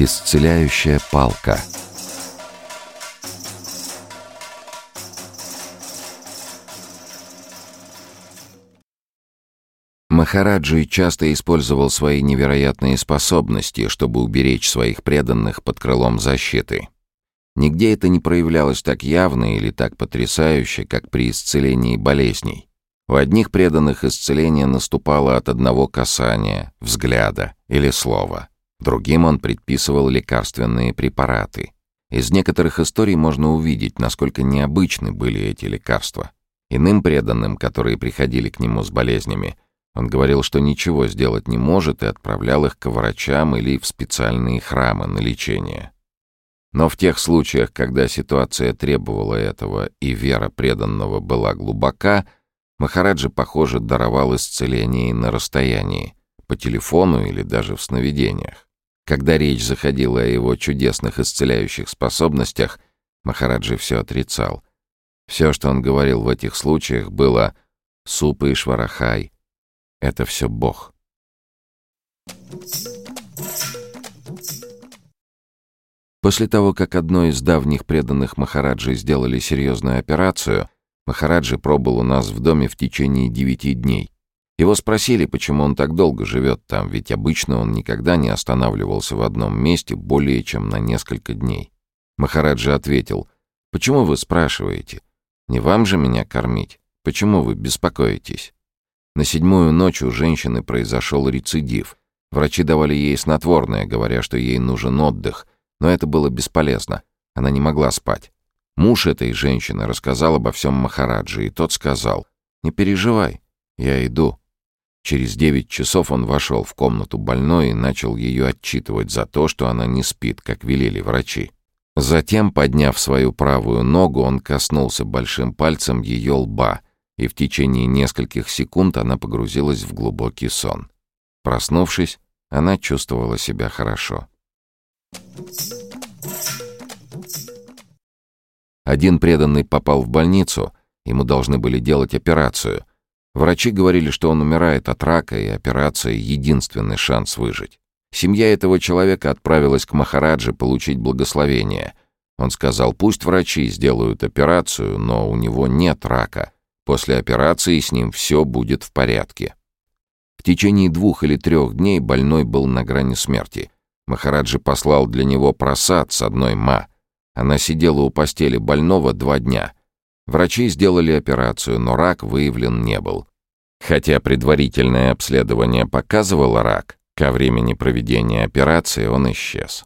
Исцеляющая палка. Махараджи часто использовал свои невероятные способности, чтобы уберечь своих преданных под крылом защиты. Нигде это не проявлялось так явно или так потрясающе, как при исцелении болезней. У одних преданных исцеление наступало от одного касания, взгляда или слова. Другим он предписывал лекарственные препараты. Из некоторых историй можно увидеть, насколько необычны были эти лекарства. Иным преданным, которые приходили к нему с болезнями, он говорил, что ничего сделать не может и отправлял их к врачам или в специальные храмы на лечение. Но в тех случаях, когда ситуация требовала этого и вера преданного была глубока, Махараджа, похоже, даровал исцеление на расстоянии, по телефону или даже в сновидениях. Когда речь заходила о его чудесных исцеляющих способностях, Махараджи все отрицал. Все, что он говорил в этих случаях, было «супы и шварахай». Это все Бог. После того, как одной из давних преданных Махараджи сделали серьезную операцию, Махараджи пробыл у нас в доме в течение девяти дней. Его спросили, почему он так долго живет там, ведь обычно он никогда не останавливался в одном месте более чем на несколько дней. Махараджа ответил, «Почему вы спрашиваете? Не вам же меня кормить? Почему вы беспокоитесь?» На седьмую ночь у женщины произошел рецидив. Врачи давали ей снотворное, говоря, что ей нужен отдых, но это было бесполезно. Она не могла спать. Муж этой женщины рассказал обо всем Махараджи, и тот сказал, «Не переживай, я иду». Через девять часов он вошел в комнату больной и начал ее отчитывать за то, что она не спит, как велели врачи. Затем, подняв свою правую ногу, он коснулся большим пальцем ее лба, и в течение нескольких секунд она погрузилась в глубокий сон. Проснувшись, она чувствовала себя хорошо. Один преданный попал в больницу, ему должны были делать операцию, Врачи говорили, что он умирает от рака, и операция — единственный шанс выжить. Семья этого человека отправилась к Махараджи получить благословение. Он сказал, пусть врачи сделают операцию, но у него нет рака. После операции с ним все будет в порядке. В течение двух или трех дней больной был на грани смерти. Махараджи послал для него просад с одной ма. Она сидела у постели больного два дня — Врачи сделали операцию, но рак выявлен не был. Хотя предварительное обследование показывало рак, ко времени проведения операции он исчез.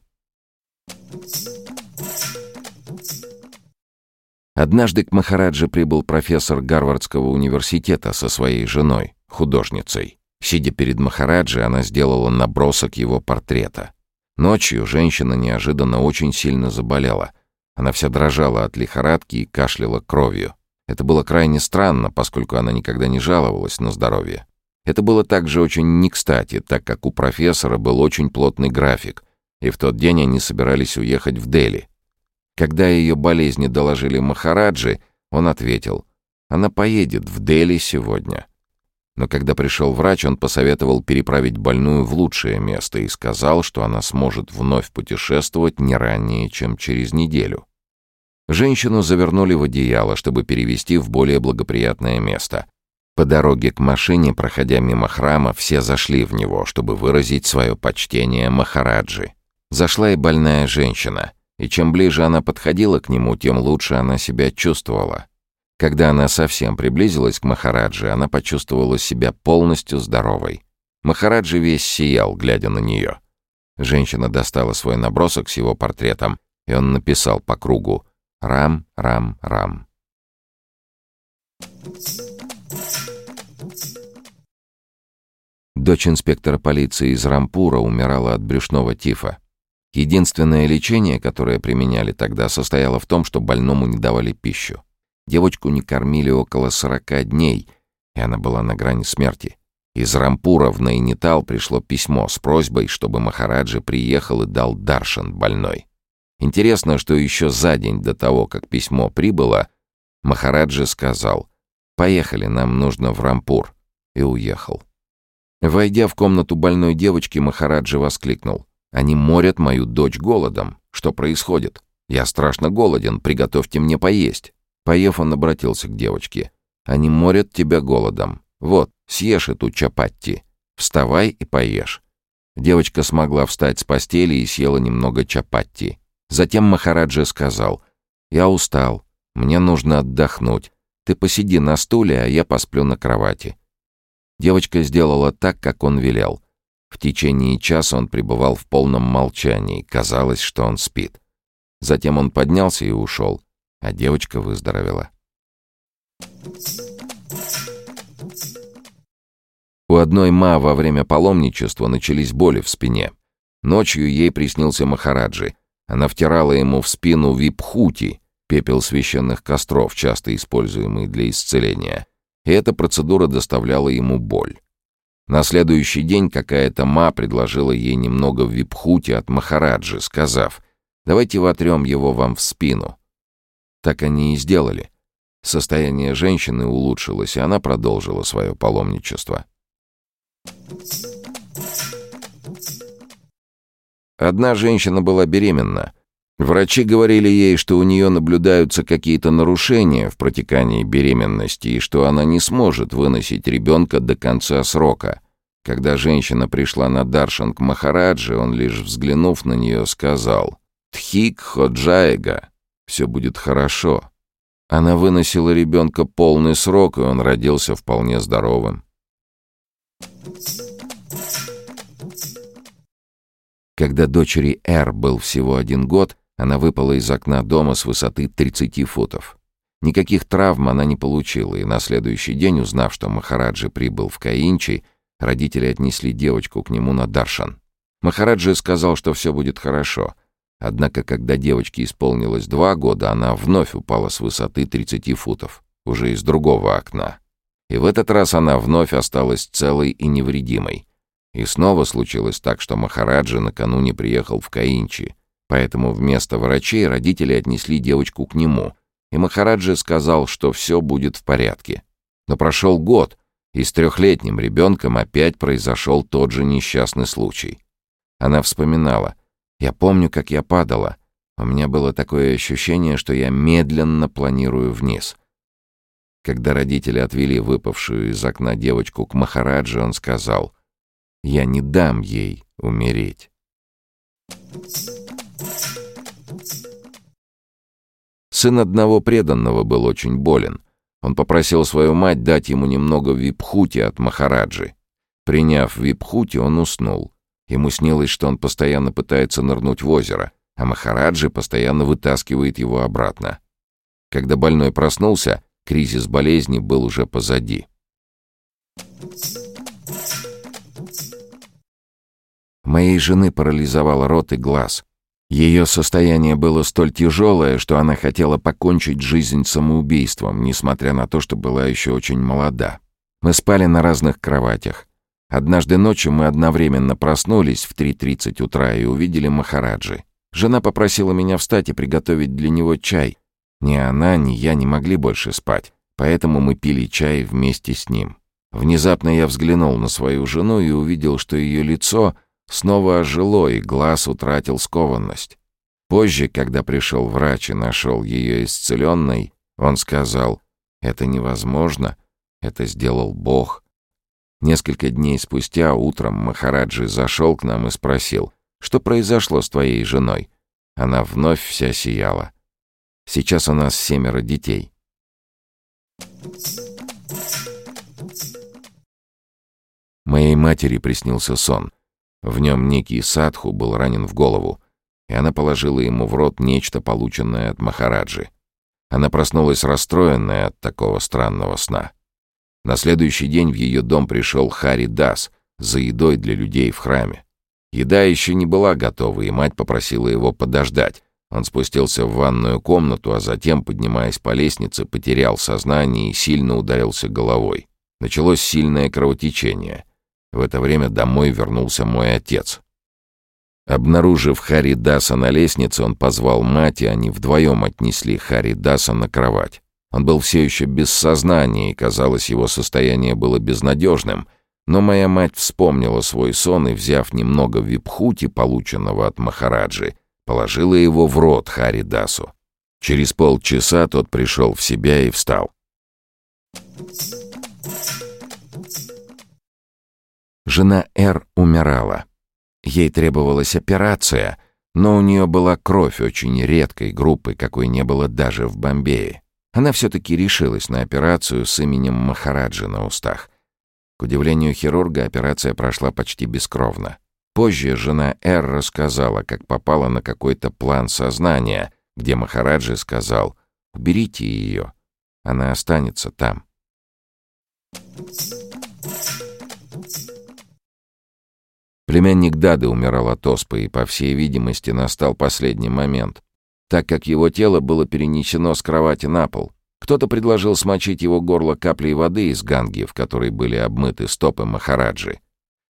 Однажды к Махараджи прибыл профессор Гарвардского университета со своей женой, художницей. Сидя перед Махараджи, она сделала набросок его портрета. Ночью женщина неожиданно очень сильно заболела — она вся дрожала от лихорадки и кашляла кровью. Это было крайне странно, поскольку она никогда не жаловалась на здоровье. Это было также очень не кстати, так как у профессора был очень плотный график, и в тот день они собирались уехать в Дели. Когда ее болезни доложили Махараджи, он ответил, «Она поедет в Дели сегодня». Но когда пришел врач, он посоветовал переправить больную в лучшее место и сказал, что она сможет вновь путешествовать не ранее, чем через неделю. Женщину завернули в одеяло, чтобы перевести в более благоприятное место. По дороге к машине, проходя мимо храма, все зашли в него, чтобы выразить свое почтение Махараджи. Зашла и больная женщина, и чем ближе она подходила к нему, тем лучше она себя чувствовала. Когда она совсем приблизилась к Махараджи, она почувствовала себя полностью здоровой. Махараджи весь сиял, глядя на нее. Женщина достала свой набросок с его портретом, и он написал по кругу «Рам, рам, рам». Дочь инспектора полиции из Рампура умирала от брюшного тифа. Единственное лечение, которое применяли тогда, состояло в том, что больному не давали пищу. Девочку не кормили около сорока дней, и она была на грани смерти. Из Рампура в Найнитал пришло письмо с просьбой, чтобы Махараджи приехал и дал даршан больной. Интересно, что еще за день до того, как письмо прибыло, Махараджи сказал «Поехали, нам нужно в Рампур», и уехал. Войдя в комнату больной девочки, Махараджи воскликнул Они морят мою дочь голодом. Что происходит? Я страшно голоден, приготовьте мне поесть». Поев, он обратился к девочке. «Они морят тебя голодом. Вот, съешь эту чапатти. Вставай и поешь». Девочка смогла встать с постели и съела немного чапатти. Затем Махараджа сказал, «Я устал, мне нужно отдохнуть. Ты посиди на стуле, а я посплю на кровати». Девочка сделала так, как он велел. В течение часа он пребывал в полном молчании, казалось, что он спит. Затем он поднялся и ушел, а девочка выздоровела. У одной ма во время паломничества начались боли в спине. Ночью ей приснился Махараджи. Она втирала ему в спину випхути, пепел священных костров, часто используемый для исцеления. И эта процедура доставляла ему боль. На следующий день какая-то ма предложила ей немного випхути от Махараджи, сказав, «Давайте вотрем его вам в спину». Так они и сделали. Состояние женщины улучшилось, и она продолжила свое паломничество. Одна женщина была беременна. Врачи говорили ей, что у нее наблюдаются какие-то нарушения в протекании беременности и что она не сможет выносить ребенка до конца срока. Когда женщина пришла на Даршан к Махараджи, он лишь взглянув на нее сказал «Тхик Ходжаега, все будет хорошо». Она выносила ребенка полный срок, и он родился вполне здоровым. Когда дочери Эр был всего один год, она выпала из окна дома с высоты 30 футов. Никаких травм она не получила, и на следующий день, узнав, что Махараджи прибыл в Каинчи, родители отнесли девочку к нему на Даршан. Махараджи сказал, что все будет хорошо. Однако, когда девочке исполнилось два года, она вновь упала с высоты 30 футов, уже из другого окна. И в этот раз она вновь осталась целой и невредимой. И снова случилось так, что Махараджа накануне приехал в Каинчи, поэтому вместо врачей родители отнесли девочку к нему, и Махараджа сказал, что все будет в порядке. Но прошел год, и с трехлетним ребенком опять произошел тот же несчастный случай. Она вспоминала. «Я помню, как я падала. У меня было такое ощущение, что я медленно планирую вниз». Когда родители отвели выпавшую из окна девочку к Махараджи, он сказал, «Я не дам ей умереть». Сын одного преданного был очень болен. Он попросил свою мать дать ему немного випхути от Махараджи. Приняв випхути, он уснул. Ему снилось, что он постоянно пытается нырнуть в озеро, а Махараджи постоянно вытаскивает его обратно. Когда больной проснулся, Кризис болезни был уже позади. Моей жены парализовал рот и глаз. Ее состояние было столь тяжелое, что она хотела покончить жизнь самоубийством, несмотря на то, что была еще очень молода. Мы спали на разных кроватях. Однажды ночью мы одновременно проснулись в 3.30 утра и увидели Махараджи. Жена попросила меня встать и приготовить для него чай, ни она, ни я не могли больше спать, поэтому мы пили чай вместе с ним. Внезапно я взглянул на свою жену и увидел, что ее лицо снова ожило, и глаз утратил скованность. Позже, когда пришел врач и нашел ее исцеленной, он сказал, «Это невозможно, это сделал Бог». Несколько дней спустя утром Махараджи зашел к нам и спросил, «Что произошло с твоей женой?» Она вновь вся сияла. Сейчас у нас семеро детей. Моей матери приснился сон. В нем некий садху был ранен в голову, и она положила ему в рот нечто, полученное от Махараджи. Она проснулась расстроенная от такого странного сна. На следующий день в ее дом пришел Хари Дас за едой для людей в храме. Еда еще не была готова, и мать попросила его подождать, он спустился в ванную комнату, а затем, поднимаясь по лестнице, потерял сознание и сильно ударился головой. Началось сильное кровотечение. В это время домой вернулся мой отец. Обнаружив Хари Даса на лестнице, он позвал мать, и они вдвоем отнесли Хари Даса на кровать. Он был все еще без сознания, и, казалось, его состояние было безнадежным, Но моя мать вспомнила свой сон и, взяв немного випхути, полученного от Махараджи, положила его в рот Харидасу. Через полчаса тот пришел в себя и встал. Жена Р умирала. Ей требовалась операция, но у нее была кровь очень редкой группы, какой не было даже в Бомбее. Она все-таки решилась на операцию с именем Махараджи на устах. К удивлению хирурга, операция прошла почти бескровно. Позже жена Р рассказала, как попала на какой-то план сознания, где Махараджи сказал «Уберите ее, она останется там». Племянник Дады умирал от оспы, и, по всей видимости, настал последний момент, так как его тело было перенесено с кровати на пол. Кто-то предложил смочить его горло каплей воды из ганги, в которой были обмыты стопы Махараджи.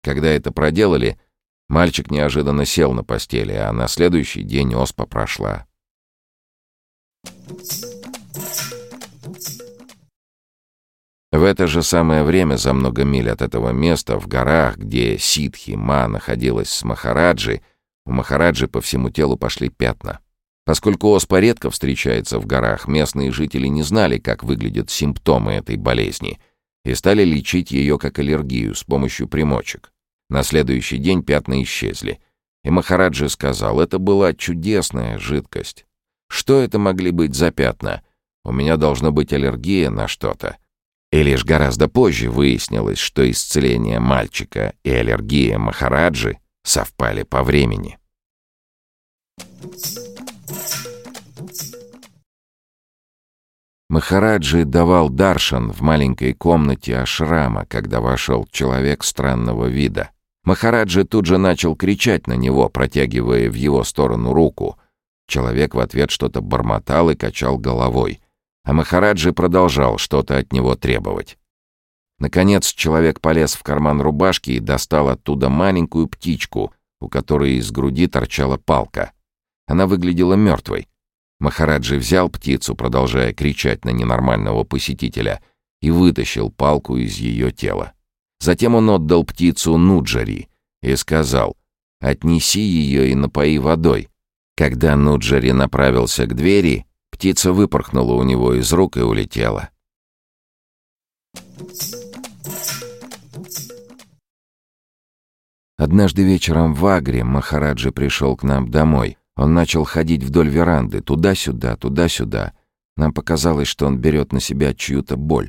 Когда это проделали, мальчик неожиданно сел на постели, а на следующий день оспа прошла. В это же самое время, за много миль от этого места, в горах, где ситхи Ма находилась с Махараджи, у Махараджи по всему телу пошли пятна. Поскольку оспа редко встречается в горах, местные жители не знали, как выглядят симптомы этой болезни, и стали лечить ее как аллергию с помощью примочек. На следующий день пятна исчезли, и Махараджи сказал, это была чудесная жидкость. Что это могли быть за пятна? У меня должна быть аллергия на что-то. И лишь гораздо позже выяснилось, что исцеление мальчика и аллергия Махараджи совпали по времени. Махараджи давал даршан в маленькой комнате ашрама, когда вошел человек странного вида. Махараджи тут же начал кричать на него, протягивая в его сторону руку. Человек в ответ что-то бормотал и качал головой а Махараджи продолжал что-то от него требовать. Наконец человек полез в карман рубашки и достал оттуда маленькую птичку, у которой из груди торчала палка. Она выглядела мертвой. Махараджи взял птицу, продолжая кричать на ненормального посетителя, и вытащил палку из ее тела. Затем он отдал птицу Нуджари и сказал «Отнеси ее и напои водой». Когда Нуджари направился к двери, Птица выпорхнула у него из рук и улетела. Однажды вечером в Агре Махараджи пришел к нам домой. Он начал ходить вдоль веранды, туда-сюда, туда-сюда. Нам показалось, что он берет на себя чью-то боль.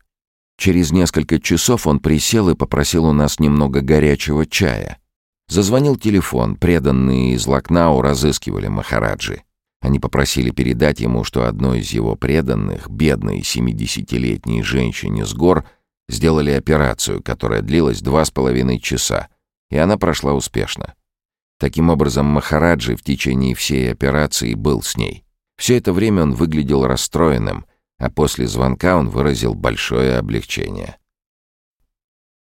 Через несколько часов он присел и попросил у нас немного горячего чая. Зазвонил телефон, преданные из Лакнау разыскивали Махараджи. Они попросили передать ему, что одной из его преданных, бедной семидесятилетней женщине с гор, сделали операцию, которая длилась два с половиной часа, и она прошла успешно. Таким образом, Махараджи в течение всей операции был с ней. Все это время он выглядел расстроенным, а после звонка он выразил большое облегчение.